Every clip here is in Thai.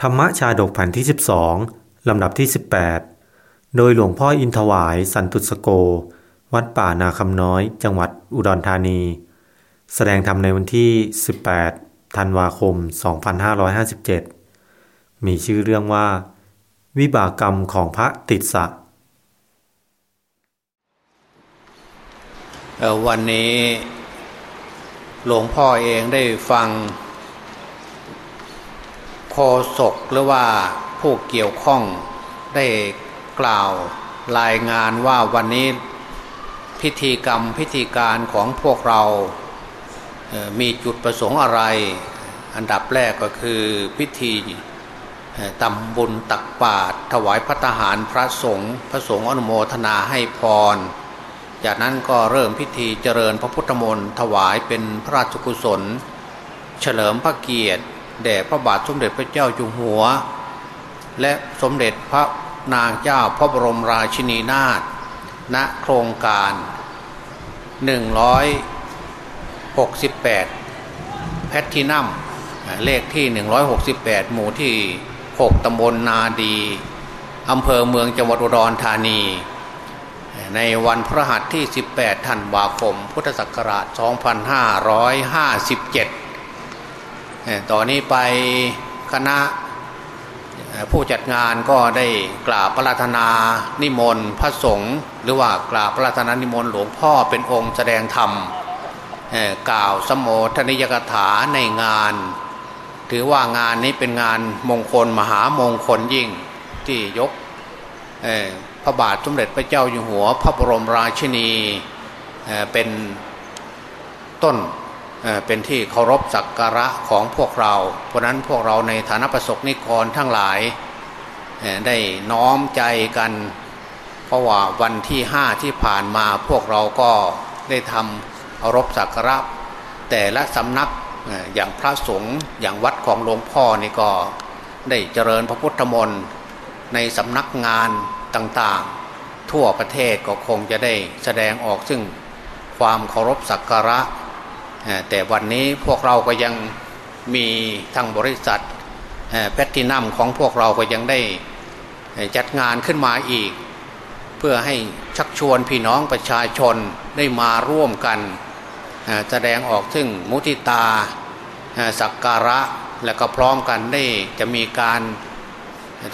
ธรรมชาดกแผ่นที่ 12 ลำดับที่ 18 โดยหลวงพ่ออินทวายสันตุสโก วัดป่านาคำน้อย จังหวัดอุดรธานี แสดงธรรมในวันที่ 18 ธันวาคม 2557 มีชื่อเรื่องว่า วิบากกรรมของพระติดสะวันนี้หลวงพ่อเองได้ฟัง โคศกหรือว่าผู้เกี่ยวข้องได้กล่าวรายงานว่าวันนี้พิธีกรรมพิธีการของพวกเรา มีจุดประสงค์อะไร อันดับแรกก็คือพิธีตำบุญตักบาตรถวายพระทหารพระสงฆ์พระสงฆ์อนุโมทนาให้พร จากนั้นก็เริ่มพิธีเจริญพระพุทธมนต์ถวายเป็นพระราชกุศล เฉลิมพระเกียรติ แด่พระบาทสมเด็จพระเจ้าอยู่หัว และสมเด็จพระนางเจ้าพระบรมราชินีนาถณโครงการ 168 แพททินัมเลขที่ 168 หมู่ที่ 6ตำบลนาดีอำเภอเมืองจังหวัดอุดรธานี ในวันพระหัสที่ 18 ธันวาคม พุทธศักราช 2557 ต่อนนี้ไปคณะผู้จัดงานก็ได้กราบพระราธนานิมนต์พระสงฆ์หรือว่ากราบพระราธนานิมนต์หลวงพ่อเป็นองค์แสดงธรรมกล่าวสมโภชนิยกถาในงาน ถือว่างานนี้เป็นงานมงคลมหามงคลยิ่งที่ยกพระบาทสมเด็จพระเจ้าอยู่หัว พระบรมราชินีเป็นต้น เป็นที่เคารพสักการะของพวกเรา เพราะนั้นพวกเราในฐานะประสบนิกรทั้งหลายได้น้อมใจกัน เพราะว่าวันที่ห้าที่ผ่านมาพวกเราก็ได้ทำเคารพสักการะแต่ละสำนักอย่างพระสงฆ์อย่างวัดของหลวงพ่อนี่ก็ได้เจริญพระพุทธมนต์ในสำนักงานต่างๆ ทั่วประเทศก็คงจะได้แสดงออกซึ่งความเคารพสักการะ แต่วันนี้พวกเราก็ยังมีทางบริษัทแพทตินัมของพวกเราก็ยังได้จัดงานขึ้นมาอีก เพื่อให้ชักชวนพี่น้องประชาชนได้มาร่วมกัน แสดงออกถึงมุติตาสักการะและก็พร้อมกันได้จะมีการ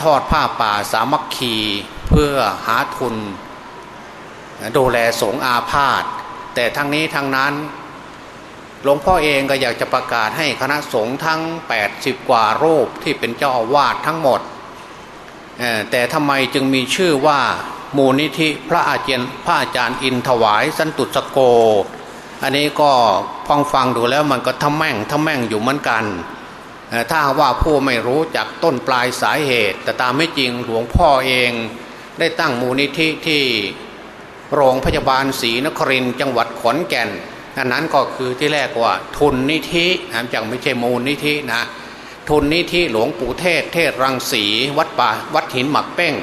ทอดผ้าป่าสามัคคีเพื่อหาทุน ดูแลสงอาพาธแต่ทั้งนี้ทั้งนั้น หลวงพ่อเองก็อยากจะประกาศให้คณะสงฆ์ทั้ง 80 กว่ารูปที่เป็นเจ้าอาวาสทั้งหมด แต่ทำไมจึงมีชื่อว่ามูลนิธิพระอาจารย์พระอาจารย์อินถวายสันตุสโก อันนี้ก็ฟังฟังดูแล้วมันก็ทำแม่งทำแม่งอยู่เหมือนกัน ถ้าว่าผู้ไม่รู้จักต้นปลายสาเหตุ แต่ตามไม่จริงหลวงพ่อเองได้ตั้งมูลนิธิที่โรงพยาบาลศรีนครินจังหวัดขอนแก่น อันนั้นก็คือที่แรกว่าทุนนิธินะจังไม่ใช่มูลนิธินะทุนนิธิหลวงปู่เทศ เทศรังสีวัดป่าวัดหินหมักเป้ง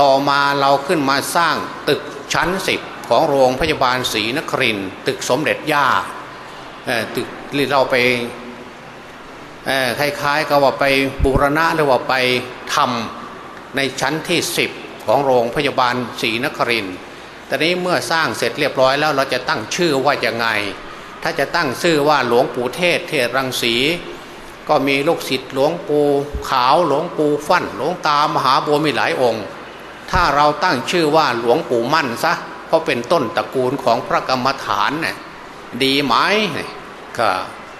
ต่อมาเราขึ้นมาสร้างตึกชั้นสิบของโรงพยาบาลศรีนครินตึกสมเด็จย่าตึกเราไปคล้ายๆกับว่าไปบูรณะหรือว่าไปทำในชั้นที่สิบของโรงพยาบาลศรีนครินทร์ แต่นี้เมื่อสร้างเสร็จเรียบร้อยแล้วเราจะตั้งชื่อว่าอย่างไง ถ้าจะตั้งชื่อว่าหลวงปู่เทศ เทศรังสี ก็มีลูกศิษย์หลวงปู่ขาวหลวงปู่ฟั่นหลวงตามหาบัวมีหลายองค์ ถ้าเราตั้งชื่อว่าหลวงปู่มั่นซะเพราะเป็นต้นตระกูลของพระกรรมฐานเนี่ยดีไหมก็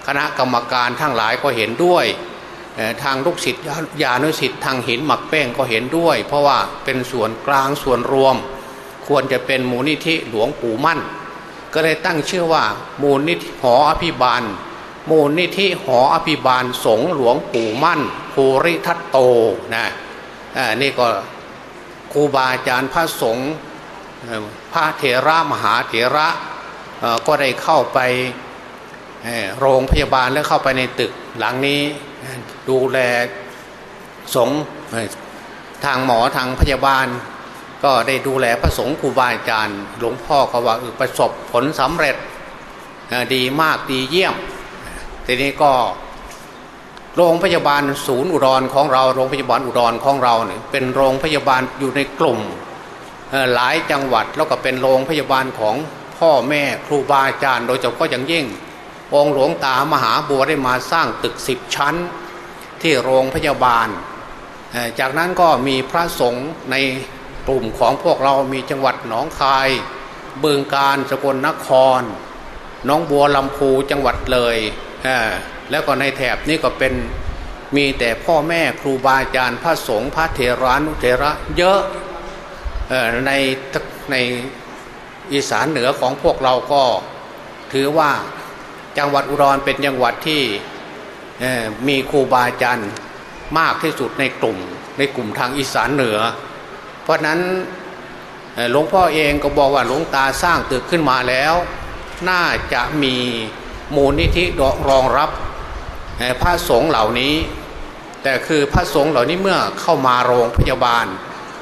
คณะกรรมการทั้งหลายก็เห็นด้วยทางลูกศิษย์ญาณุศิษย์ทางหินหมักแป้งก็เห็นด้วย เพราะว่าเป็นส่วนกลางส่วนรวม ควรจะเป็นมูลนิธิหลวงปู่มั่น ก็เลยตั้งชื่อว่า มูลนิธิหออภิบาล มูลนิธิหออภิบาลสงหลวงปู่มั่นภูริทัตโตนะนี่ก็ครูบาอาจารย์พระสงฆ์พระเถระมหาเถระก็ได้เข้าไปโรงพยาบาลแล้วเข้าไปในตึกหลังนี้ดูแลสงทางหมอทางพยาบาล ก็ได้ดูแลพระสงฆ์ครูบาอาจารย์ หลวงพ่อเขาว่าประสบผลสำเร็จดีมากดีเยี่ยม ทีนี้ก็โรงพยาบาลศูนย์อุดรของเราโรงพยาบาลอุดรของเราเนี่ยเป็นโรงพยาบาลอยู่ในกลุ่มหลายจังหวัดแล้วก็เป็นโรงพยาบาลของพ่อแม่ครูบาอาจารย์ โดยเฉพาะอย่างยิ่งองหลวงตามหาบัวได้มาสร้างตึกสิบชั้นที่โรงพยาบาล จากนั้นก็มีพระสงฆ์ใน กลุ่มของพวกเรามีจังหวัดหนองคายเบืองการสกลนครน้องบัวลำพูจังหวัดเลยแล้วก็ในแถบนี้ก็เป็นมีแต่พ่อแม่ครูบาอาจารย์พระสงฆ์พระเถรานุเถระเยอะในในอีสานเหนือของพวกเราก็ถือว่าจังหวัดอุดรเป็นจังหวัดที่มีครูบาอาจารย์มากที่สุดในกลุ่มในกลุ่มทางอีสานเหนือ เพราะนั้นหลวงพ่อเองก็บอกว่าหลวงตาสร้างตึกขึ้นมาแล้ว น่าจะมีมูลนิธิรองรับพระสงฆ์เหล่านี้ แต่คือพระสงฆ์เหล่านี้เมื่อเข้ามาโรงพยาบาล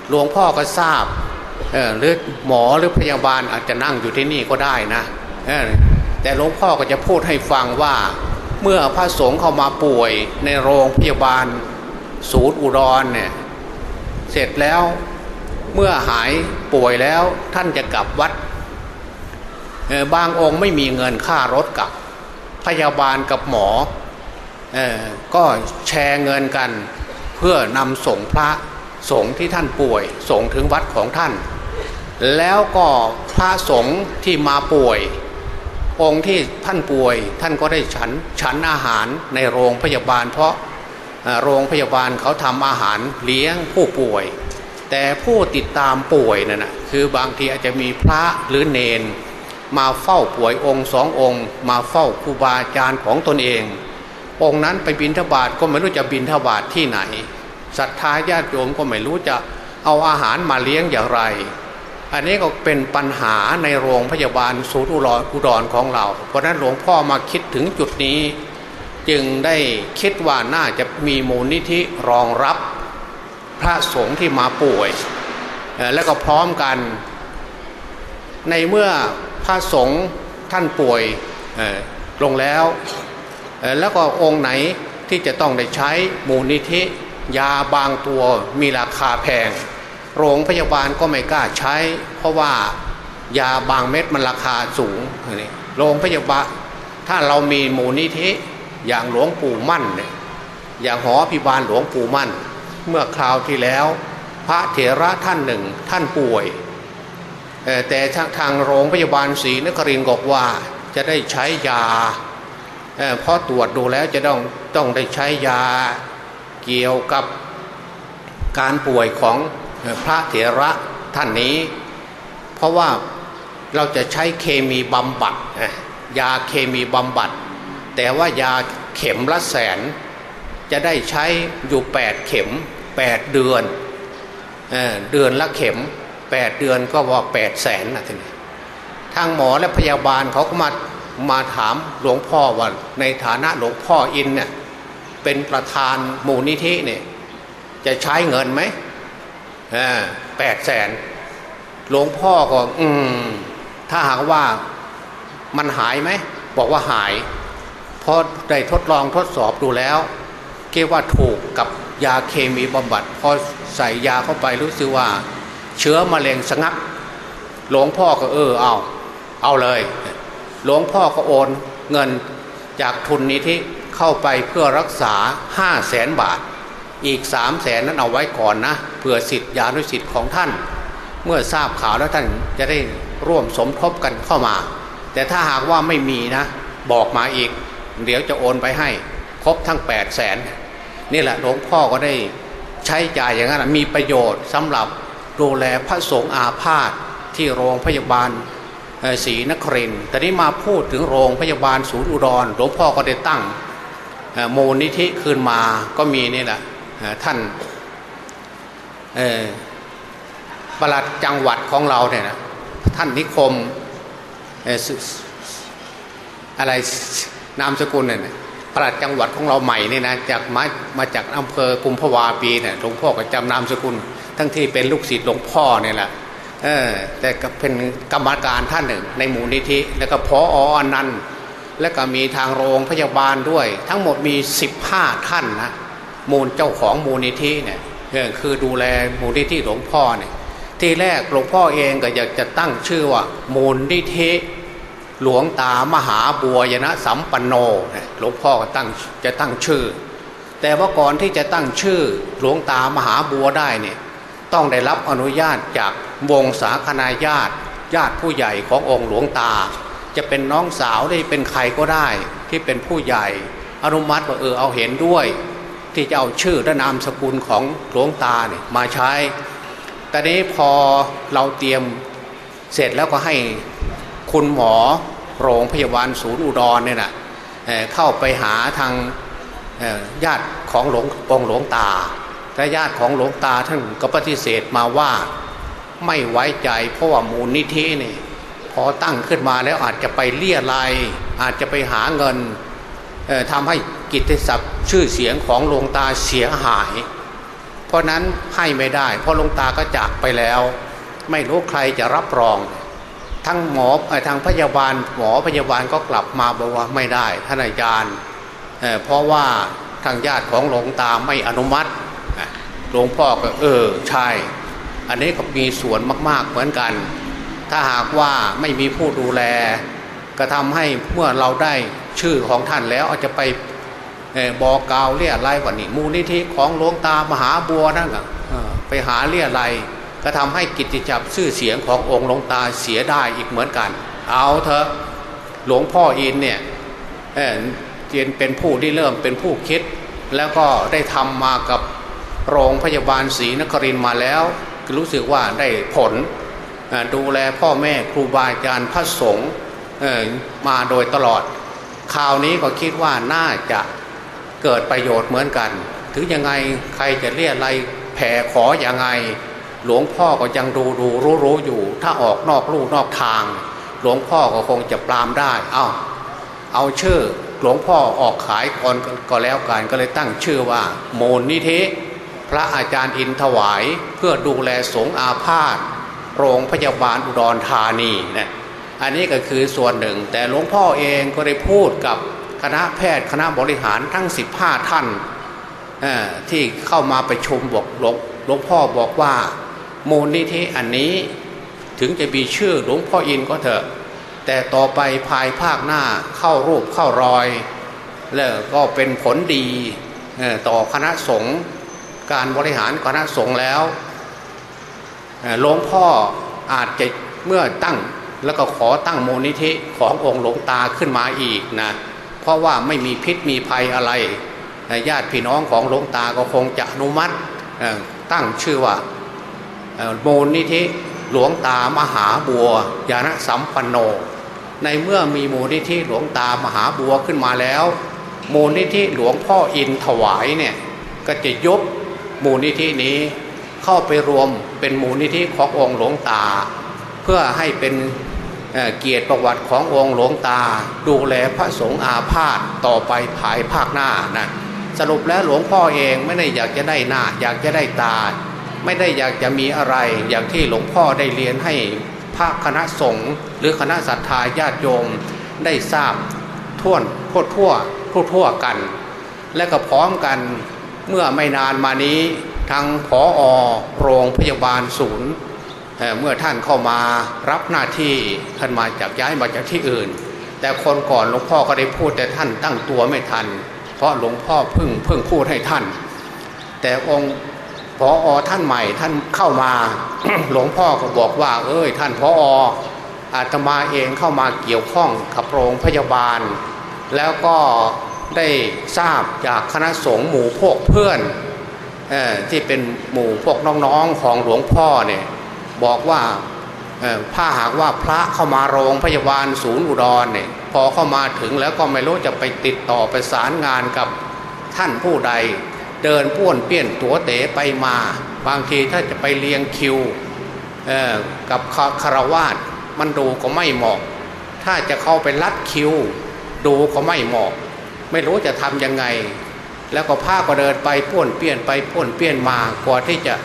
หลวงพ่อก็ทราบหรือหมอหรือพยาบาลอาจจะนั่งอยู่ที่นี่ก็ได้นะแต่หลวงพ่อก็จะพูดให้ฟังว่าเมื่อพระสงฆ์เข้ามาป่วยในโรงพยาบาลศูนย์อุดรเนี่ยเสร็จแล้ว เมื่อหายป่วยแล้วท่านจะกลับวัดบางองค์ไม่มีเงินค่ารถกลับ พยาบาลกับหมอก็แชร์เงินกัน เพื่อนำส่งพระสงฆ์ที่ท่านป่วย ส่งถึงวัดของท่าน แล้วก็พระสงฆ์ที่มาป่วย องค์ที่ท่านป่วย ท่านก็ได้ฉันฉันอาหารในโรงพยาบาล เพราะโรงพยาบาลเขาทำอาหารเลี้ยงผู้ป่วย แต่ผู้ติดตามป่วยนั่นนะคือบางทีอาจจะมีพระหรือเนน มาเฝ้าป่วยองค์สององค์ มาเฝ้าครูบาอาจารย์ของตนเอง องค์นั้นไปบินทบาทก็ไม่รู้จะบินทบาทที่ไหนศรัทธาญาติโยมก็ไม่รู้จะเอาอาหารมาเลี้ยงอย่างไร อันนี้ก็เป็นปัญหาในโรงพยาบาลศูนย์อุดรของเรา เพราะนั้นหลวงพ่อมาคิดถึงจุดนี้ จึงได้คิดว่าน่าจะมีมูลนิธิรองรับ พระสงฆ์ที่มาป่วย และก็พร้อมกัน ในเมื่อพระสงฆ์ท่านป่วยลงแล้ว แล้วก็องค์ไหนที่จะต้องได้ใช้มูลนิธิยาบางตัวมีราคาแพง โรงพยาบาลก็ไม่กล้าใช้ เพราะว่ายาบางเม็ดมันราคาสูงโรงพยาบาลถ้าเรามีมูลนิธิอย่างหลวงปู่มั่นเนี่ยอย่างหอพิบาลหลวงปู่มั่น เมื่อคราวที่แล้ว พระเถระท่านหนึ่งท่านป่วย แต่ทางโรงพยาบาลศรีนครินทร์บอกว่าจะได้ใช้ยาเพราะตรวจดูแล้วจะต้องต้องได้ใช้ยาเกี่ยวกับการป่วยของพระเถระท่านนี้ เพราะว่าเราจะใช้เคมีบำบัดยาเคมีบำบัด แต่ว่ายาเข็มละแสน จะได้ใช้อยู่แปดเข็มแปดเดือนเเดือนละเข็มแปดเดือนก็ว่าแปดแสนนะทีนี้ทางหมอและพยาบาลเขาก็มามาถามหลวงพ่อว่าในฐานะหลวงพ่ออินเนี่ยเป็นประธานมูลนิธิเนี่ยจะใช้เงินไหมแปดแสนหลวงพ่อก็อืมถ้าหากว่ามันหายไหม บอกว่าหายเพราะได้ทดลองทดสอบดูแล้ว คิดว่าถูกกับยาเคมีบำบัดพอใส่ยาเข้าไปรู้สึกว่า เชื้อมะเร็งสงักหลวงพ่อก็เออเอา เอาเลย หลวงพ่อก็โอนเงินจากทุนนี้ที่เข้าไปเพื่อรักษาห้าแสนบาท อีกสามแสนนั้นเอาไว้ก่อนนะเผื่อสิทธิ์ยานุสิทธิ์ของท่าน เมื่อทราบข่าวแล้วท่านจะได้ร่วมสมทบกันเข้ามา แต่ถ้าหากว่าไม่มีนะ บอกมาอีก เดี๋ยวจะโอนไปให้ ครบทั้ง8ปดแสนนี่แหละหลวงพ่อก็ได้ใช้จ่ายอย่างนั้นมีประโยชน์สำหรับดูแลพระสงฆ์อาพาธที่โรงพยาบาลศรีนครินแต่นี้มาพูดถึงโรงพยาบาลศูนย์อุดรหลวงพ่อก็ได้ตั้งมูลนิธิคืนมาก็มีนี่แหละท่านประหลัดจังหวัดของเราเนี่ยนะท่านนิคมอะไรนามสกุลเนี่ย ประหลัดจังหวัดของเราใหม่นี่นะจากมามาจากอำเภอกุมภาวาปีเนี่ยหลวงพ่อก็จำนามสกุล ทั้งที่เป็นลูกศิษย์หลวงพ่อเนี่ยแหละเออแต่ก็เป็นกรรมการท่านหนึ่ง ในมูลนิธิแล้วก็พออนันต์และก็มีทางโรงพยาบาลด้วย ทั้งหมดมี 15 ท่านนะมูลเจ้าของมูลนิธิเนี่ยคือดูแลมูลนิธิหลวงพ่อเนี่ยที่แรกหลวงพ่อเองก็อยากจะตั้งชื่อว่ามูลนิธิ หลวงตามหาบัวยนะสัมปันโนหลวงพ่อก็ตั้งจะตั้งชื่อ แต่ว่าก่อนที่จะตั้งชื่อหลวงตามหาบัวได้เนี่ยต้องได้รับอนุญาตจากวงศาคณาญาติ ญาติผู้ใหญ่ขององค์หลวงตา จะเป็นน้องสาวได้เป็นใครก็ได้ ที่เป็นผู้ใหญ่อนุมัติว่าเออเอาเห็นด้วย ที่จะเอาชื่อและนามสกุลของหลวงตาเนี่ยมาใช้ แต่นี้พอเราเตรียมเสร็จแล้วก็ให้คุณหมอ โรงพยาบาลศูนย์อุดรเนี่ยนะเเข้าไปหาทางญาติของหลวงองหลวงตาแต่ญาติของหลวงตาท่านก็ปฏิเสธมาว่าไม่ไว้ใจเพราะว่ามูลนิธินี่พอตั้งขึ้นมาแล้วอาจจะไปเลี่ยไรอาจจะไปหาเงินทำให้กิตติศัพท์ชื่อเสียงของหลวงตาเสียหาย เพราะนั้นให้ไม่ได้ เพราะหลวงตาก็จากไปแล้ว ไม่รู้ใครจะรับรอง ทั้งหมอทางพยาบาลหมอพยาบาลก็กลับมาบอกว่าไม่ได้ท่านอาจารย์เเพราะว่าทางญาติของหลวงตาไม่อนุมัติหลวงพ่อก็เออใช่ อันนี้ก็มีส่วนมาก ๆเหมือนกัน ถ้าหากว่าไม่มีผู้ดูแล ก็ทำให้เมื่อเราได้ชื่อของท่านแล้วอาจจะไปบอกกล่าวเรียอะไรว่านี่มูลนิธิของหลวงตามหาบัวนั่นไปหาเรียอะไร ก็ทำให้กิจจับชื่อเสียงขององค์หลวงตาเสียได้อีกเหมือนกัน เอาเถอะหลวงพ่ออินเนี่ยเเรียนเป็นผู้ที่เริ่มเป็นผู้คิด แล้วก็ได้ทำมากับโรงพยาบาลศรีนครินมาแล้ว รู้สึกว่าได้ผลดูแลพ่อแม่ครูบาอาจารย์พระสงฆ์มาโดยตลอดคราวนี้ก็คิดว่าน่าจะเกิดประโยชน์เหมือนกัน ถึงยังไงใครจะเรียกอะไรแผ่ขออย่างไง หลวงพ่อก็ยังดูดูรู้รู้อยู่ ถ้าออกนอกลู่นอกทาง หลวงพ่อก็คงจะปรามได้เอาเอาชื่อหลวงพ่อออกขายก่อนก็แล้วกันก็เลยตั้งชื่อว่า โมนนิเทพระอาจารย์อินถวายเพื่อดูแลสงอาพาธโรงพยาบาลอุดรธานีนะอันนี้ก็คือส่วนหนึ่ง แต่หลวงพ่อเองก็ได้พูดกับคณะแพทย์คณะบริหารทั้ง 15 ท่านที่เข้ามาไปชมบอกหลวงพ่อบอกว่า มูลนิธิอันนี้ถึงจะมีชื่อหลวงพ่ออินก็เถอะ แต่ต่อไปภายภาคหน้าเข้ารูปเข้ารอย แล้วก็เป็นผลดีต่อคณะสงฆ์การบริหารคณะสงฆ์แล้วหลวงพ่ออาจจะเมื่อตั้งแล้วก็ขอตั้งมูลนิธิขององค์หลวงตาขึ้นมาอีกนะเพราะว่าไม่มีพิษมีภัยอะไรญาติพี่น้องของหลวงตาก็คงจะอนุมัติตั้งชื่อว่า มูลนิธิหลวงตามหาบัวยานสัมปันโน ในเมื่อมีมูลนิธิหลวงตามหาบัวขึ้นมาแล้ว มูลนิธิหลวงพ่ออินถวายเนี่ยก็จะยกมูลนิธินี้เข้าไปรวมเป็นมูลนิธิขององค์หลวงตา เพื่อให้เป็นเกียรติประวัติขององค์หลวงตา ดูแลพระสงฆ์อาพาธต่อไปภายภาคหน้านะสรุปแล้วหลวงพ่อเองไม่ได้อยากจะได้หน้าอยากจะได้ตา ไม่ได้อยากจะมีอะไร อย่างที่หลวงพ่อได้เรียนให้พระคณะสงฆ์หรือคณะศรัทธาญาติโยมได้ทราบท่วนทั่วทั่วทั่วทั่วกัน และก็พร้อมกันเมื่อไม่นานมานี้ทางผออโรงพยาบาลศูนย์ เมื่อท่านเข้ามารับหน้าที่ท่านมาจากย้ายมาจากที่อื่น แต่คนก่อนหลวงพ่อก็ได้พูดแต่ท่านตั้งตัวไม่ทัน เพราะหลวงพ่อเพิ่งเพิ่งพูดให้ท่าน แต่องค์ พออท่านใหม่ท่านเข้ามาหลวงพ่อก็บอกว่า เอ้ย ท่านพอออาตมาเองเข้ามาเกี่ยวข้องกับโรงพยาบาล แล้วก็ได้ทราบจากคณะสงฆ์หมู่พวกเพื่อนอที่เป็นหมู่พวกน้องๆของหลวงพ่อเนี่ยบอกว่าถ้าหากว่าพระเข้ามาโรงพยาบาลศูนย์อุดรเนี่ยพอเข้ามาถึงแล้วก็ไม่รู้จะไปติดต่อไปสารงานกับท่านผู้ใด เดินป้วนเปี้ยนตัวเต๋ไปมา บางทีถ้าจะไปเรียงคิวกับคารวาสมันดูก็ไม่เหมาะ ถ้าจะเข้าไปลัดคิว ดูก็ไม่เหมาะ ไม่รู้จะทำยังไง แล้วก็ผ้าก็เดินไปป้วนเปี้ยนไปป้วนเปี้ยนมากว่าที่จะ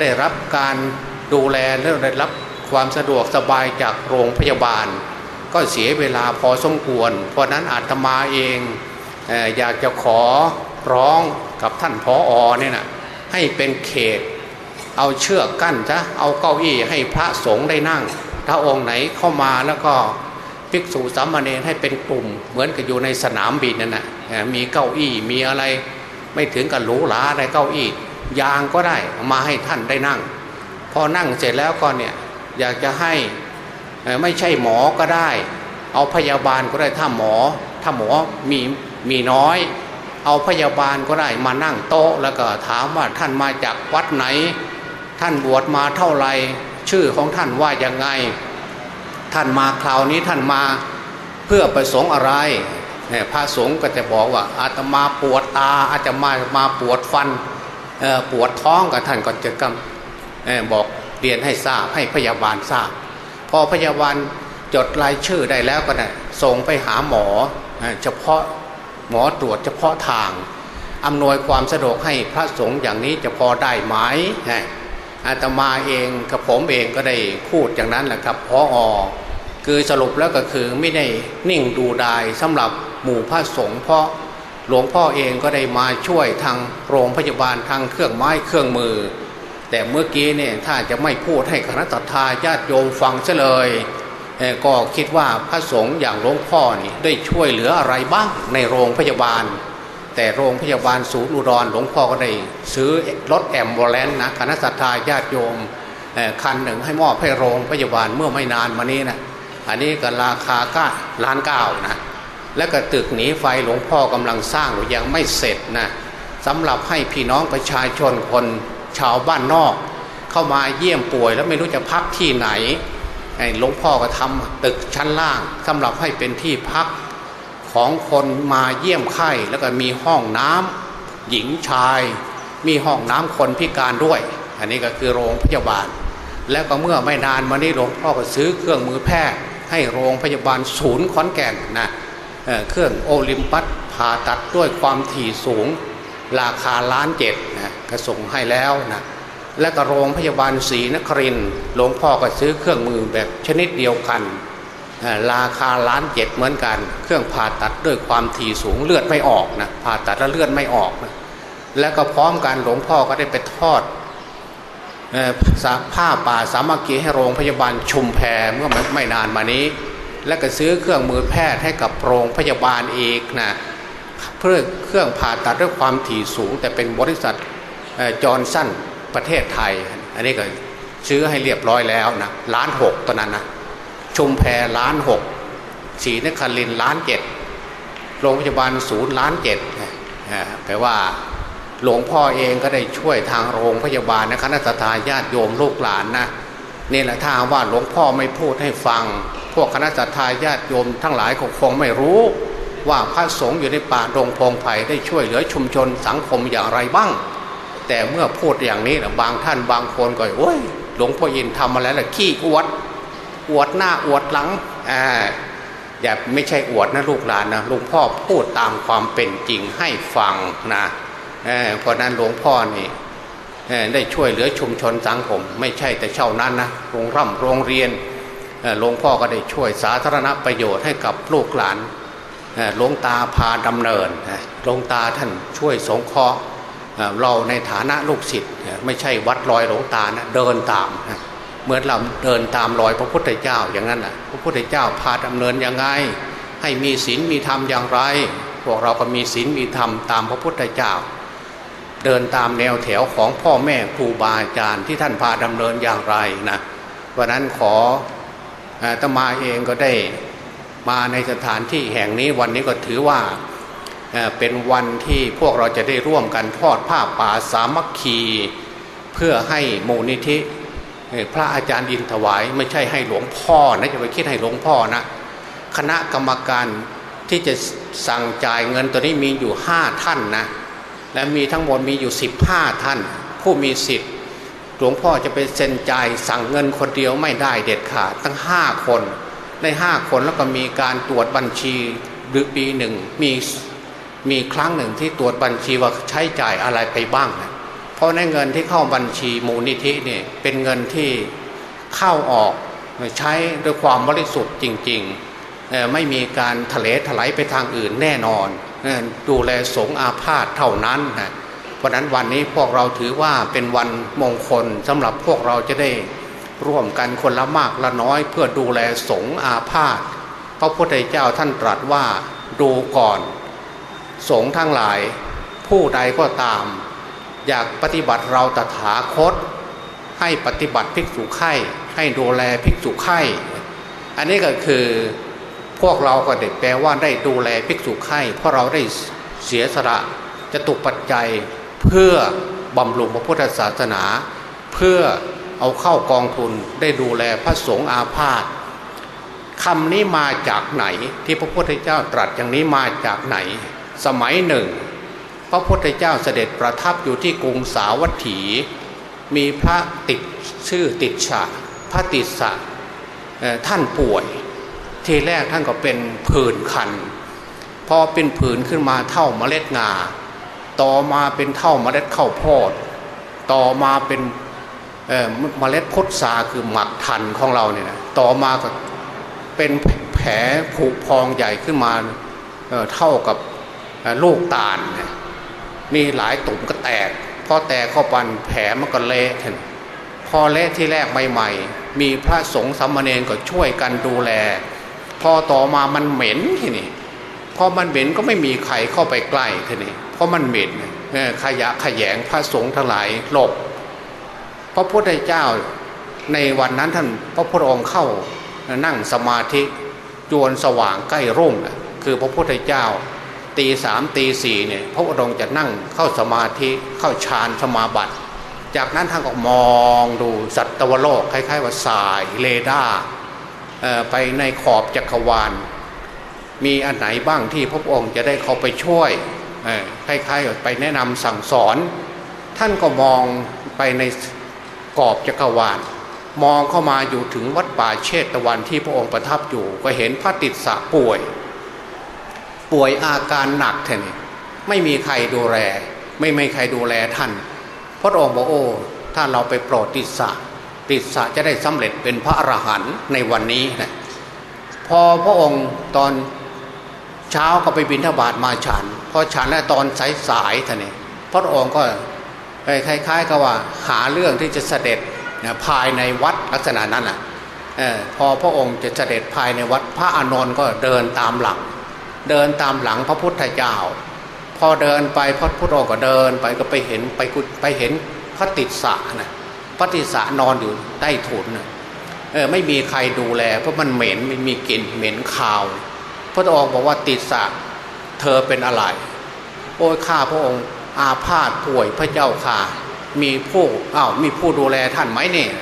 ได้รับการดูแลและได้รับความสะดวกสบายจากโรงพยาบาล ก็เสียเวลาพอสมควร เพราะนั้นอาตมาเองออยากจะขอร้อง กับท่านพออเนี่ยนะให้เป็นเขต เอาเชือกกั้นจะเอาเก้าอี้ให้พระสงฆ์ได้นั่ง ถ้าองค์ไหนเข้ามาแล้วก็ภิกษุสามเณรให้เป็นกลุ่ม เหมือนกับอยู่ในสนามบินนั่นนะมีเก้าอี้มีอะไร ไม่ถึงกับหรูหราอะไรเก้าอี้ยางก็ได้มาให้ท่านได้นั่ง พอนั่งเสร็จแล้วก็เนี่ยอยากจะให้ไม่ใช่หมอก็ได้ เอาพยาบาลก็ได้ถ้าหมอ ถ้าหมอมีมีน้อย เอาพยาบาลก็ได้มานั่งโต๊ะ แล้วก็ถามว่าท่านมาจากวัดไหน ท่านบวชมาเท่าไหร่ชื่อของท่านว่ายังไง ท่านมาคราวนี้ท่านมาเพื่อประสงค์อะไรเนี่ยพระสงฆ์ก็จะบอกว่าอาตมาปวดตาอาจจะมามาปวดฟันปวดท้องกับท่านก็จะกำบอกเรียนให้ทราบให้พยาบาลทราบ พอพยาบาลจดรายชื่อได้แล้วก็นะส่งไปหาหมอเฉพาะ หมอตรวจเฉพาะทางอำนวยความสะดวกให้พระสงฆ์อย่างนี้จะพอได้ไหมอาตมาเองกับผมเองก็ได้พูดอย่างนั้นแหละครับพออคือสรุปแล้วก็คือไม่ได้นิ่งดูดายสำหรับหมู่พระสงฆ์เพราะหลวงพ่อเองก็ได้มาช่วยทางโรงพยาบาลทางเครื่องไม้เครื่องมือ แต่เมื่อกี้เนี่ยถ้าจะไม่พูดให้คณะตัทาญาติโยมฟังเฉลย ก็คิดว่าพระสงฆ์อย่างหลวงพ่อนี่ได้ช่วยเหลืออะไรบ้างในโรงพยาบาล แต่โรงพยาบาลศูนย์อุดรหลวงพ่อก็ได้ซื้อรถแอมบูเลนนะคณะสัตยาญาติโยมคันหนึ่งให้มอบให้โรงพยาบาลเมื่อไม่นานมานี้นะอันนี้ก็ราคาก็ล้านเก้านะแล้วก็ตึกหนีไฟหลวงพ่อกำลังสร้างยังไม่เสร็จนะสำหรับให้พี่น้องประชาชนคนชาวบ้านนอก เข้ามาเยี่ยมป่วยแล้วไม่รู้จะพักที่ไหน หลวงพ่อก็ทำตึกชั้นล่างสำหรับให้เป็นที่พักของคนมาเยี่ยมไข้แล้วก็มีห้องน้ำหญิงชาย มีห้องน้ำคนพิการด้วย อันนี้ก็คือโรงพยาบาล แล้วก็เมื่อไม่นานมานี้หลวงพ่อก็ซื้อเครื่องมือแพทย์ให้โรงพยาบาลศูนย์ขอนแก่นนะเเครื่องโอลิมปัสผ่าตัดด้วยความถี่สูง ราคาล้านเจ็ดนะก็ส่งให้แล้วนะ และก็โรงพยาบาลศรีนครินหลวงพ่อก็ซื้อเครื่องมือแบบชนิดเดียวกัน ราคาล้านเจ็ดเหมือนกัน เครื่องผ่าตัดด้วยความถี่สูงเลือดไม่ออกนะผ่าตัดแล้วเลือดไม่ออกนะแล้วก็พร้อมกันหลวงพ่อก็ได้ไปทอดสาผ้าป่าสามัคคีให้โรงพยาบาลชุมแพเมื่อไม่ไม่นานมานี้ แล้วก็ซื้อเครื่องมือแพทย์ให้กับโรงพยาบาลเอกนะเพื่อเครื่องผ่าตัดด้วยความถี่สูง แต่เป็นบริษัทจอร์นสัน ประเทศไทย อันนี้ก็ซื้อให้เรียบร้อยแล้วนะล้านหกตอนนั้นนะชุมแพล้านหกศรีนครินล้านเจ็ดโรงพยาบาลศูนย์ล้านเจ็ดแปลว่าหลวงพ่อเองก็ได้ช่วยทางโรงพยาบาลนะคณะทาญาติโยมลูกหลานนะนี่แหละถ้าว่าหลวงพ่อไม่พูดให้ฟัง พวกคณะทาญาติโยมทั้งหลายคงไม่รู้ ว่าพระสงฆ์อยู่ในป่าดงพงไผ่ได้ช่วยเหลือชุมชนสังคมอย่างไรบ้าง แต่เมื่อพูดอย่างนี้นะบางท่านบางคนก็โอ้ยหลวงพ่อยินทำอะไรล่ะขี้อวด อวดหน้าอวดหลังอ่าอย่าไม่ใช่อวดนะลูกหลานนะหลวงพ่อพูดตามความเป็นจริงให้ฟังนะเเพราะนั้นหลวงพ่อนี่ได้ช่วยเหลือชุมชนสังคม ไม่ใช่แต่เช่านั้นนะโรงร่ำโรงเรียนหลวงพ่อก็ได้ช่วยสาธารณประโยชน์ให้กับลูกหลานหลวงตาพาดำเนินหลวงตาท่านช่วยสงเคราะห์ เราในฐานะลูกศิษย์ไม่ใช่วัดลอยหลวงตานะเดินตามเหมือนเราเดินตามรอยพระพุทธเจ้าอย่างนั้นแหะพระพุทธเจ้าพาดำเนินยังไง ให้มีศีลมีธรรมอย่างไร พวกเราก็มีศีลมีธรรมตามพระพุทธเจ้า เดินตามแนวแถวของพ่อแม่ครูบาอาจารย์ที่ท่านพาดำเนินอย่างไรนะวันนั้นขอตมาเองก็ได้มาในสถานที่แห่งนี้วันนี้ก็ถือว่า เป็นวันที่พวกเราจะได้ร่วมกันทอดผ้าป่าสามัคคี เพื่อให้มูลนิธิพระอาจารย์อินถวาย ไม่ใช่ให้หลวงพ่อนะจะไปคิดให้หลวงพ่อนะ คณะกรรมการที่จะสั่งจ่ายเงินตัวนี้มีอยู่ห้าท่านนะ และมีทั้งหมดมีอยู่สิบห้าท่าน ผู้มีสิทธิ์ หลวงพ่อจะไปเซ็นจ่ายสั่งเงินคนเดียวไม่ได้เด็ดขาดตั้งห้าคน ในห้าคนแล้วก็มีการตรวจบัญชีหรือปีหนึ่งมี มีครั้งหนึ่งที่ตรวจบัญชีว่าใช้จ่ายอะไรไปบ้างนะเพราะในเงินที่เข้าบัญชีมูลนิธิเนี่ยเป็นเงินที่เข้าออกใช้ด้วยความบริสุทธิ์จริงๆไม่มีการทะเลถลายไปทางอื่นแน่นอนดูแลสงอาพาธเท่านั้นนะเพราะนั้นวันนี้พวกเราถือว่าเป็นวันมงคลสำหรับพวกเราจะได้ร่วมกันคนละมากละน้อย เพื่อดูแลสงอาพาธพระพุทธเจ้าท่านตรัสว่าดูก่อน สงฆ์ทั้งหลาย ผู้ใดก็ตาม อยากปฏิบัติเราตถาคต ให้ปฏิบัติภิกษุไข่ให้ดูแลภิกษุไข่อันนี้ก็คือพวกเราก็เด็กแปลว่าได้ดูแลภิกษุไข่เพราะเราได้เสียสละจะตุปัจจัยเพื่อบำรุงพระพุทธศาสนา เพื่อเอาเข้ากองทุนได้ดูแลพระสงฆ์อาพาธคำนี้มาจากไหนที่พระพุทธเจ้าตรัสอย่างนี้มาจากไหน สมัยหนึ่ง พระพุทธเจ้าเสด็จประทับอยู่ที่กรุงสาวัตถี มีพระติดชื่อติดฉะพระติดสะท่านป่วย ทีแรกท่านก็เป็นผื่นคัน พอเป็นผื่นขึ้นมาเท่าเมล็ดงา ต่อมาเป็นเท่าเมล็ดข้าวโพดต่อมาเป็นเมล็ดพุทราคือหมักทันของเราเนี่ยนะต่อมาก็เป็นแผลผุพองใหญ่ขึ้นมาเเท่ากับ ลูกตาลมีหลายตุ่มก็แตกพอแตกเข้าปันแผลมันก็เละพอเละที่แรกใหม่ๆมีพระสงฆ์สัมเนรก็ช่วยกันดูแล พอต่อมามันเหม็นทีนี้พอมันเหม็นก็ไม่มีใครเข้าไปใกล้ทีนี้เพราะมันเหม็นขยะขยงพระสงฆ์ทั้งหลายหลบพระพุทธเจ้าในวันนั้นท่านพระพุทธองค์เข้านั่งสมาธิจวนสว่างใกล้รุ่งคือพระพุทธเจ้า ตีสามตีสี่เนี่ยพระพุทธองค์จะนั่งเข้าสมาธิเข้าฌานสมาบัติ จากนั้นท่านก็มองดูสัตวโลกคล้ายๆ ว่าสายเรดาไปในขอบจักรวาล มีอันไหนบ้างที่พระองค์จะได้เข้าไปช่วยคล้ายๆไปแนะนำสั่งสอน ท่านก็มองไปในกอบจักรวาล มองเข้ามาอยู่ถึงวัดป่าเชตตะวันที่พระองค์ประทับอยู่ ก็เห็นพระติดสะป่วย ป่วยอาการหนักแท่นี่ไม่มีใครดูแล ไม่ไม่ใครดูแลท่าน พระองค์บอกโอ้ถ้าเราไปโปรดติสะติสะจะได้สำเร็จเป็นพระอรหันต์ในวันนี้นะพอพระองค์ตอนเช้าก็ไปบิณฑบาตมาฉัน พอฉันแล้วตอนสายสายท่านนี่พระองค์ก็คล้ายๆกับว่าหาเรื่องที่จะเสด็จภายในวัดลักษณะนั้นอะพอพระองค์จะเสด็จภายในวัดพระอานนท์ก็เดินตามหลัง เดินตามหลังพระพุทธเจ้า พอเดินไปพระพุทธองค์ก็เดินไปก็ไปเห็นไปไปเห็นพระติสสะนะพระติสสะนอนอยู่ใต้ถุนเออไม่มีใครดูแล เพราะมันเหม็นไม่มีกลิ่นเหม็นคาว พระองค์บอกว่าติสสะเธอเป็นอะไร โอ้ยข้าพระองค์อาพาธป่วยพระเจ้าค่ะ มีผู้อ้าวมีผู้ดูแลท่านไหมเนี่ย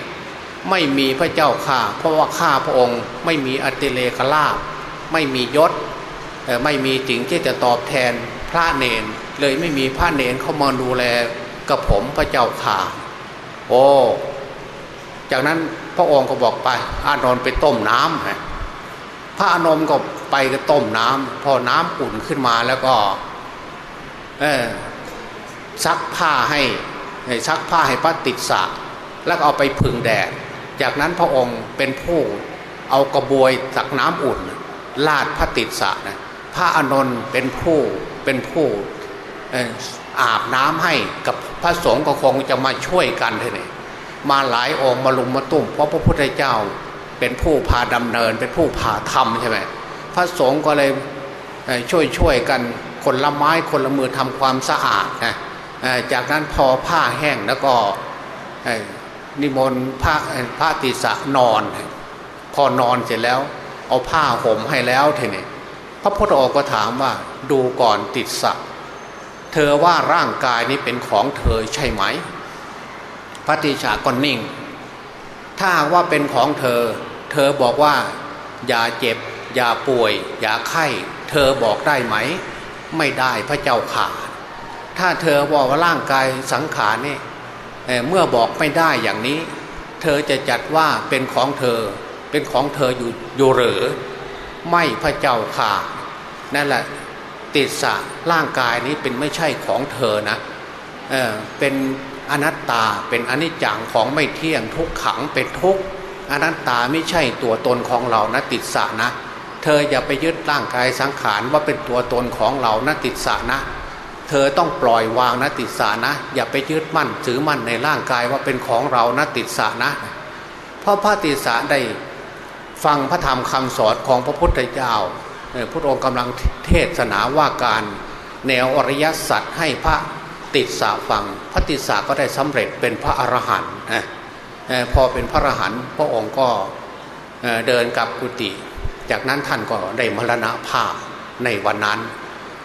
ไม่มีพระเจ้าข่าเพราะว่าข้าพระองค์ไม่มีอัติเลกลาบไม่มียศ ไม่มีจริงที่จะตอบแทนพระเนน เลยไม่มีพระเนนเข้ามาดูแลกับผมพระเจ้าข่าโอ้จากนั้นพระองค์ก็บอกไป อานนท์ไปต้มน้ำพระอานนท์ก็ไปก็ต้มน้ำพอน้ำอุ่นขึ้นมาแล้วก็ซักผ้าให้ซักผ้าให้พระติดสะแล้วเอาไปพึ่งแดดจากนั้นพระองค์เป็นผู้เอากระบวยตักน้ำอุ่นลาดพระติดสะนะ พระอนนท์เป็นผู้เป็นผู้อาบน้ำให้กับพระสงฆ์ก็คงจะมาช่วยกันเท่นี่มาหลายองค์มาลุมมาตุ้มเพราะพระพุทธเจ้าเป็นผู้พาดำเนิน เป็นผู้พาทำใช่ไหมพระสงฆ์ก็เลยช่วยช่วยกันคนละไม้คนละมือทำความสะอาดนะจากนั้นพอผ้าแห้งแล้วก็นิมนต์พระพระติสะนอน พอนอนเสร็จแล้ว เอาผ้าห่มให้แล้วเทนี่ พระพุทธองค์ก็ถามว่าดูก่อนติดสะเธอว่าร่างกายนี้เป็นของเธอใช่ไหม พระติสะก็นิ่ง ถ้าว่าเป็นของเธอ เธอบอกว่า อย่าเจ็บ อย่าป่วย อย่าไข้ เธอบอกได้ไหม ไม่ได้พระเจ้าข่าถ้าเธอบอกว่าร่างกายสังขารนี่เมื่อบอกไม่ได้อย่างนี้ เธอจะจัดว่าเป็นของเธอ เป็นของเธออยู่อยู่หรือ ไม่พระเจ้าค่ะ นั่นแหละติดสะร่างกายนี้เป็นไม่ใช่ของเธอนะเออเป็นอนัตตาเป็นอนิจจังของไม่เที่ยงทุกขังเป็นทุกอนัตตาไม่ใช่ตัวตนของเรานะติดสะนะ เธออย่าไปยึดร่างกายสังขารว่าเป็นตัวตนของเรานะติดสานะ เธอต้องปล่อยวางนะติดสานะ อย่าไปยึดมั่นถือมั่นในร่างกายว่าเป็นของเรานะติดสานะ เพราะพระติสาได้ฟังพระธรรมคำสอนของพระพุทธเจ้า พระองค์กำลังเทศนาว่าการแนวอริยสัจให้พระติสาฟัง พระติสาก็ได้สำเร็จเป็นพระอรหันต์พอเป็นพระอรหันต์พระองค์ก็เดินกลับกุฏิจากนั้นท่านก็ได้มรณภาพในวันนั้น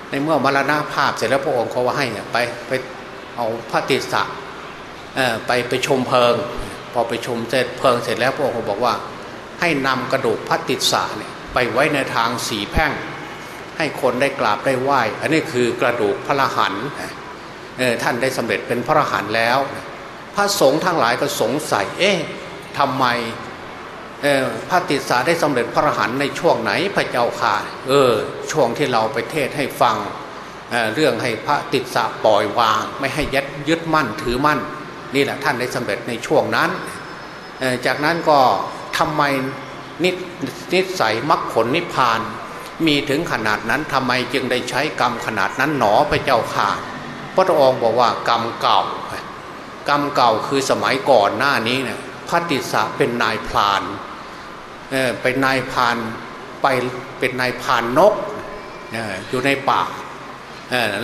ในเมื่อมรณภาพเสร็จแล้วพระองค์เขาว่าให้ไปไปเอาพระติสะไปไปชมเพลิง พอไปชมเสร็จเพลิงเสร็จแล้วพระองค์บอกว่าให้นำกระดูกพระติสะเนี่ย ไปไว้ในทางสีแพ่ง ให้คนได้กราบได้ไหว้ อันนี้คือกระดูกพระรหันต์ท่านได้สำเร็จเป็นพระรหันต์แล้ว พระสงฆ์ทั้งหลายก็สงสัย เอ๊ะทำไมพระติสาได้สำเร็จพระรหันต์ในช่วงไหนพระเจ้าค่ะเออ ช่วงที่เราไปเทศให้ฟังเเรื่องให้พระติสาปล่อยวาง ไม่ให้ยัดยึดมั่นถือมั่น นี่แหละท่านได้สำเร็จในช่วงนั้น จากนั้นก็ทำไม นินิสัยมรรคผลนิพพาน มีถึงขนาดนั้นทำไมจึงได้ใช้กรรมขนาดนั้นหนอพระเจ้าค่ะพระองค์บอกว่ากรรมเก่า กรรมเก่าคือสมัยก่อนหน้านี้เนี่ยพระติสาเป็นนายพรานเเป็นนายพรานไปเป็นนายพรานนกอยู่ในป่า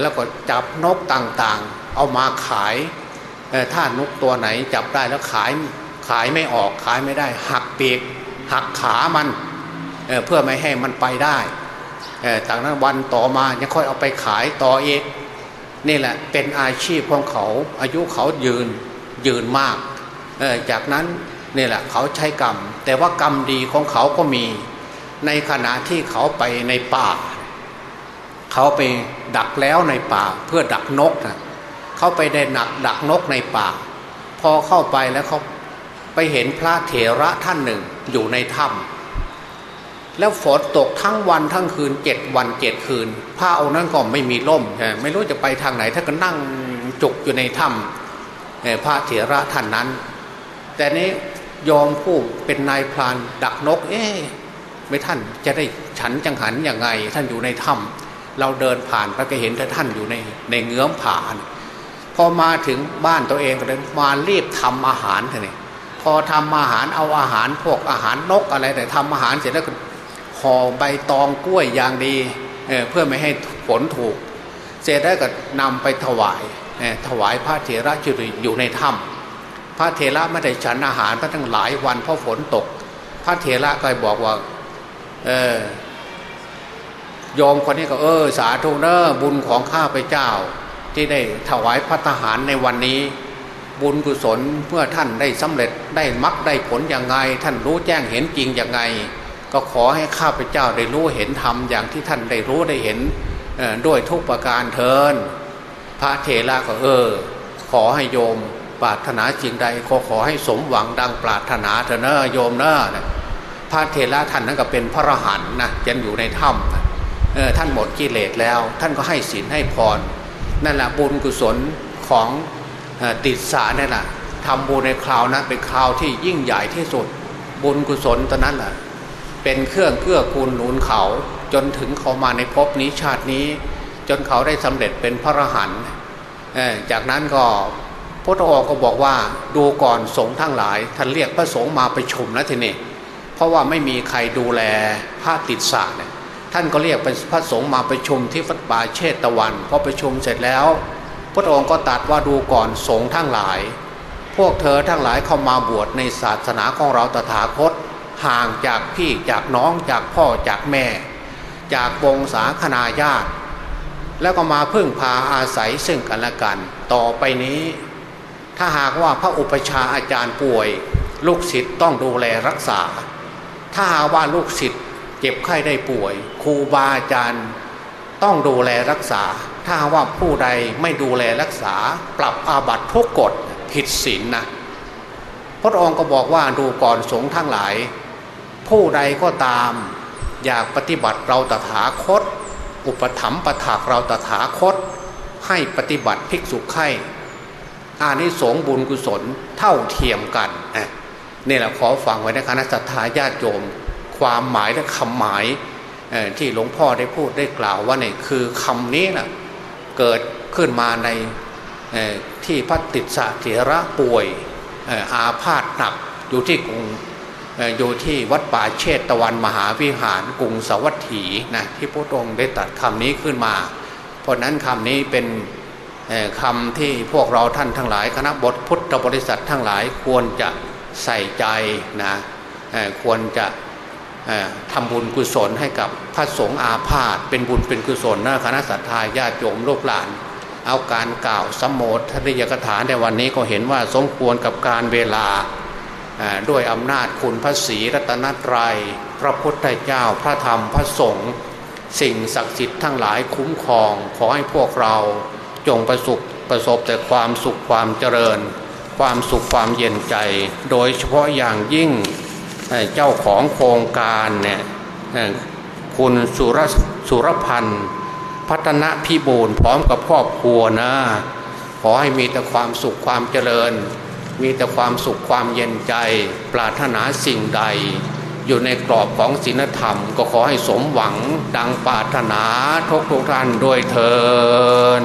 แล้วก็จับนกต่างๆ เอามาขายถ้านกตัวไหนจับได้แล้วขายขายไม่ออกขายไม่ได้หักปีก หักขามันเเพื่อไม่ให้มันไปได้จากนั้นวันต่อมายังค่อยเอาไปขายต่อเองนี่แหละเป็นอาชีพของเขาอายุเขายืนยืนมาก จากนั้นนี่แหละเขาใช้กรรม แต่ว่ากรรมดีของเขาก็มี ในขณะที่เขาไปในป่า เขาไปดักแล้วในป่าเพื่อดักนกนะเขาไปได้หนักดักนกในป่า พอเข้าไปแล้วเขาไปเห็นพระเถระท่านหนึ่ง อยู่ในถ้ำแล้วฝนตกทั้งวันทั้งคืนเจ็ดวันเจ็ดคืนพระองค์นั้นก็ไม่มีร่มไม่รู้จะไปทางไหนถ้าก็นั่งจุกอยู่ในถ้ำพระเถระท่านนั้น แต่นี้ยอมผู้เป็นนายพรานดักนก เอ๊ะไม่ท่านจะได้ฉันจังหันยังไง ท่านอยู่ในถ้ำเราเดินผ่านไปก็เห็นท่านอยู่ในในเงื้อมผานพอมาถึงบ้านตัวเองก็เลยมารีบทำอาหารท่านนี่ พอทำอาหารเอาอาหารพวกอาหารนกอะไรแต่ทำอาหารเสร็จแล้วก็ห่อใบตองกล้วยอย่างดีเเพื่อไม่ให้ฝนถูก เสร็จแล้วก็นำไปถวายถวายพระเถระจุอยู่ในถ้ำพระเถระไม่ได้ฉันอาหารพระตั้งหลายวันเพราะฝนตก พระเถระก็บอกว่าเออยอมคนนี้ก็เออ สาธุเนอบุญของข้าพเจ้า ที่ได้ถวายพระทหารในวันนี้ บุญกุศลเพื่อท่านได้สำเร็จได้มรรคได้ผลอย่างไง ท่านรู้แจ้งเห็นจริงอย่างไง ก็ขอให้ข้าพเจ้าได้รู้เห็นธรรมอย่างที่ท่านได้รู้ได้เห็นด้วยทุกประการเทินพระเทระก็เออ ขอให้โยมปรารถนาจริงใดขอขอให้สมหวังดังปรารถนาเถอะนอโยมนอพระเทระท่านนั้นก็เป็นพระรหันนะยังอยู่ในถ้ำท่านหมดกิเลสแล้ว ท่านก็ให้ศีลให้พรนั่นแหละบุญกุศลของ ติดสาเนี่ยแหละทำบุญในคราวนั้นเป็นคราวที่ยิ่งใหญ่ที่สุด บุญกุศลตอนนั้นแหละเป็นเครื่องเกื้อกูลหนุนเขาจนถึงเขามาในภพนี้ชาตินี้ จนเขาได้สำเร็จเป็นพระอรหันต์จากนั้นก็พระองค์ก็บอกว่าดูก่อนสงฆ์ทั้งหลาย ท่านเรียกพระสงฆ์มาไปชมนะทีนี้เพราะว่าไม่มีใครดูแลพระติดสาเนี่ยท่านก็เรียกพระสงฆ์มาไปชมที่ฟัดบาเชตตะวันพอไปชมเสร็จแล้ว พระองค์ก็ตัดว่าดูก่อนสงฆ์ทั้งหลาย พวกเธอทั้งหลายเข้ามาบวชในศาสนาของเราตถาคต ห่างจากพี่จากน้องจากพ่อจากแม่ จากวงศาคณาญาติ แล้วก็มาพึ่งพาอาศัยซึ่งกันและกัน ต่อไปนี้ ถ้าหากว่าพระอุปชาอาจารย์ป่วย ลูกศิษย์ต้องดูแลรักษา ถ้าหากว่าลูกศิษย์เจ็บไข้ได้ป่วย ครูบาอาจารย์ ต้องดูแลรักษา ถ้าว่าผู้ใดไม่ดูแลรักษา ปรับอาบัติทุกกฎผิดศีลนนะพระองค์ก็บอกว่าดูก่อนสงฆ์ทั้งหลาย ผู้ใดก็ตาม อยากปฏิบัติเราตถาคต อุปถัมภ์ประถากเราตถาคต ให้ปฏิบัติภิกษุไข่อานิสงส์บุญกุศลเท่าเทียมกันนี่แหละขอฟังไว้ในคณะสัตยาญาติโยม ความหมายและคำหมาย ที่หลวงพ่อได้พูดได้กล่าวว่าเนี่ยคือคำนี้นะเกิดขึ้นมาในที่พระติสสะเถระป่วยอาพาธหนักอยู่ที่กรุงอยู่ที่วัดป่าเชตตะวันมหาวิหารกรุงสวัสถีนะที่พระองค์ได้ตัดคำนี้ขึ้นมา เพราะนั้นคำนี้เป็นคำที่พวกเราท่านทั้งหลายคณะบทพุทธบริษัททั้งหลายควรจะใส่ใจนะควรจะ ทำบุญกุศลให้กับพระสงฆ์อาพาธเป็นบุญเป็นกุศลนะคณะสัตยาญาติโยมลูกหลาน เอาการกล่าวสมโภชนิยกถาในวันนี้ก็เห็นว่าสมควรกับการเวลาด้วยอำนาจคุณพระศรีรัตนตรยัย พระพุทธเจ้าพระธรรมพระสงฆ์สิ่งศักดิ์สิทธิ์ทั้งหลายคุ้มครอง ขอให้พวกเราจงประสบประสบแต่ความสุขความเจริญ ความสุขความเย็นใจ โดยเฉพาะอย่างยิ่ง เจ้าของโครงการเนี่ยคุณสุรสุรพันธ์พัฒนพิบูลพร้อมกับครอบครัวนะขอให้มีแต่ความสุขความเจริญ มีแต่ความสุขความเย็นใจ ปรารถนาสิ่งใด อยู่ในกรอบของศีลธรรม ก็ขอให้สมหวังดังปรารถนาทุกทุกท่านด้วยเทอ